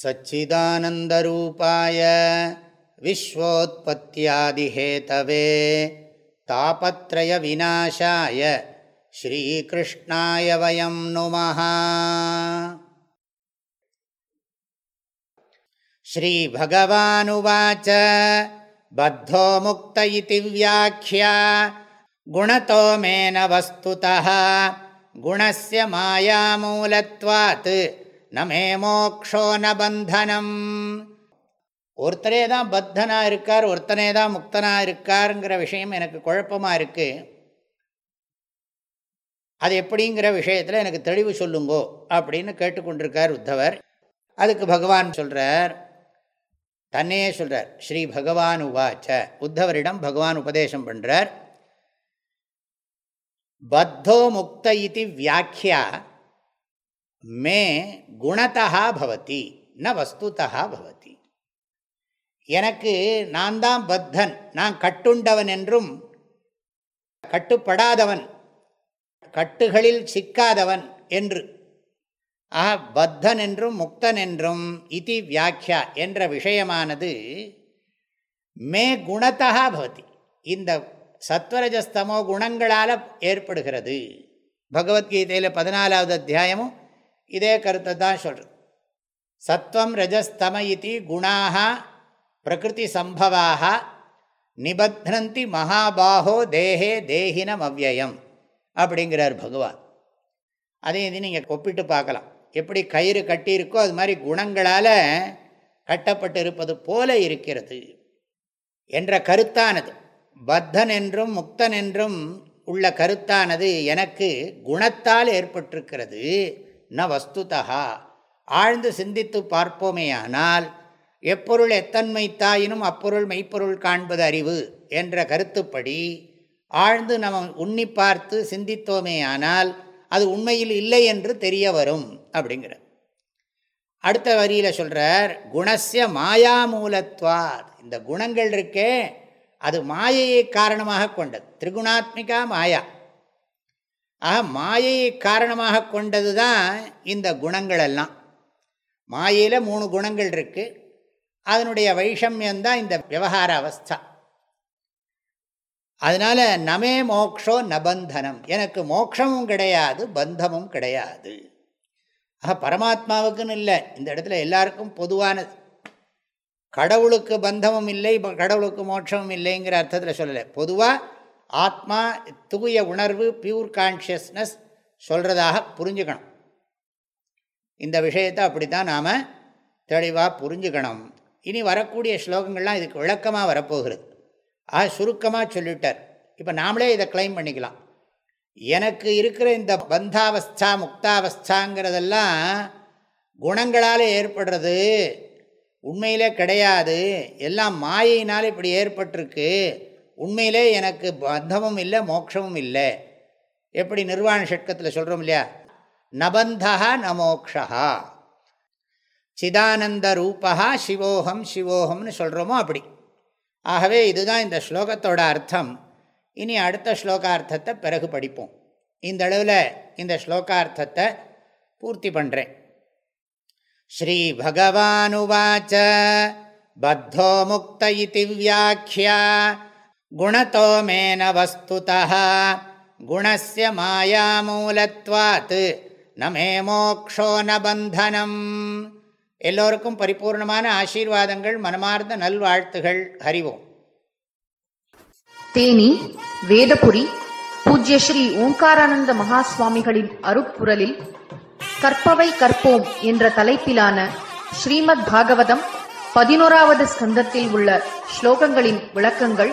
सच्चिदानन्दरूपाय विश्वोत्पत्त्यादिहेतवे तापत्रयविनाशाय श्रीकृष्णाय वयं नुमः। श्रीभगवानुवाच बद्धो मुक्त इति व्याख्या गुणतो मेन वस्तुतः गुणस्य मायामूलत्वात् நமே மோக்ஷோ ந பந்தனம். ஒருத்தரே தான் பத்தனாக இருக்கார் ஒருத்தனே தான் முக்தனாக இருக்காருங்கிற விஷயம் எனக்கு குழப்பமாக இருக்குது அது எப்படிங்கிற விஷயத்தில் எனக்கு தெளிவு சொல்லுங்கோ அப்படின்னு கேட்டுக்கொண்டிருக்கார் உத்தவர். அதுக்கு பகவான் சொல்கிறார் தன்னையே சொல்கிறார் ஸ்ரீ பகவான் உவாச்ச. உத்தவரிடம் பகவான் உபதேசம் பண்ணுறார் பத்தோ முக்த இது வியாக்கியா மே குணத்தா பவதி ந வஸ்துதா பவதி. எனக்கு நான் தான் பத்தன் நான் கட்டுண்டவன் என்றும் கட்டுப்படாதவன் கட்டுகளில் சிக்காதவன் என்று. ஆஹா பத்தன் என்றும் முக்தன் என்றும் இதி வியாக்கியா என்ற விஷயமானது மே குணத்தா பவதி. இந்த சத்வரஜஸ்தமோ குணங்களால் ஏற்படுகிறது. பகவத்கீதையில் பதினாலாவது அத்தியாயமும் இதே கருத்தை தான் சொல்கிறது சத்வம் ரஜஸ்தம இது குணாக பிரகிருதி சம்பவாக நிபத்னந்தி மகாபாகோ தேஹே தேஹினம் அவ்வயம் அப்படிங்கிறார் பகவான். அதே இது நீங்கள் ஒப்பிட்டு பார்க்கலாம். எப்படி கயிறு கட்டியிருக்கோ அது மாதிரி குணங்களால் கட்டப்பட்டு இருப்பது போல இருக்கிறது என்ற கருத்தானது. பத்தன் என்றும் முக்தன் என்றும் உள்ள கருத்தானது எனக்கு குணத்தால் ஏற்பட்டிருக்கிறது. ந வஸ்துதா ஆழ்ந்து சிந்தித்து பார்ப்போமேயானால் எப்பொருள் எத்தன்மை தாயினும் அப்பொருள் மெய்ப்பொருள் காண்பது அறிவு என்ற கருத்துப்படி ஆழ்ந்து நம்ம உண்ணி பார்த்து சிந்தித்தோமேயானால் அது உண்மையில் இல்லை என்று தெரிய வரும் அப்படிங்கிற அடுத்த வரியில் சொல்கிறார் குணசிய மாயாமூலத்வாத் இந்த குணங்கள் இருக்கே அது மாயையை காரணமாக கொண்டது. திரிகுணாத்மிகா மாயா. ஆக மாயையை காரணமாக கொண்டது தான் இந்த குணங்கள் எல்லாம் மாயையில் மூணு குணங்கள் இருக்குது அதனுடைய வைஷமியம்தான் இந்த விவகார அவஸ்தா. அதனால் நமே மோக்ஷோ நபந்தனம். எனக்கு மோக்ஷமும் கிடையாது பந்தமும் கிடையாது. ஆக பரமாத்மாவுக்குன்னு இல்லை. இந்த இடத்துல எல்லாருக்கும் பொதுவானது. கடவுளுக்கு பந்தமும் இல்லை கடவுளுக்கு மோட்சமும் இல்லைங்கிற அர்த்தத்தில் சொல்லலை. பொதுவாக ஆத்மா தூய உணர்வு பியூர் கான்ஷியஸ்னஸ் சொல்கிறதாக புரிஞ்சுக்கணும். இந்த விஷயத்தை அப்படி தான் நாம் தெளிவாக புரிஞ்சுக்கணும். இனி வரக்கூடிய ஸ்லோகங்கள்லாம் இதுக்கு விளக்கமாக வரப்போகிறது. ஆக சுருக்கமாக சொல்லிட்டார் இப்போ நாமளே இதை கிளைம் பண்ணிக்கலாம். எனக்கு இருக்கிற இந்த பந்தாவஸ்தா முக்தாவஸ்தாங்கிறதெல்லாம் குணங்களால் ஏற்படுறது உண்மையிலே கிடையாது. எல்லாம் மாயினால் இப்படி ஏற்பட்டிருக்கு. உண்மையிலே எனக்கு பந்தமும் இல்லை மோட்சமும் இல்லை. எப்படி நிர்வாண ஷட்கத்தில் சொல்கிறோம் இல்லையா? நபந்தா ந மோக்ஷா சிதானந்த ரூபா சிவோகம் சிவோகம்னு சொல்கிறோமோ அப்படி. ஆகவே இதுதான் இந்த ஸ்லோகத்தோட அர்த்தம். இனி அடுத்த ஸ்லோகார்த்தத்தை பிறகு படிப்போம். இந்த அளவில் இந்த ஸ்லோகார்த்தத்தை பூர்த்தி பண்ணுறேன் ஸ்ரீ பகவானுவாச்ச பத்தோ முக்த இது வியாக்கியா குணத்தோ மேன வஸ்துதா குணஸ்ய மாயாமூலத்வாத் நமே மோக்ஷோ ந பந்தனம் எல்லோருக்கும் பரிபூர்ணமான ஆசீர்வாதங்கள் மனமார்ந்த நல்வாழ்த்துகள் ஹரிவோம். தேனி வேதபுரி பூஜ்ய ஸ்ரீ ஓம்காரானந்த மகாஸ்வாமிகளின் அருப்புரலில் கற்பவை கற்போம் என்ற தலைப்பிலான ஸ்ரீமத் பாகவதம் பதினோராவது ஸ்கந்தத்தில் உள்ள ஸ்லோகங்களின் விளக்கங்கள்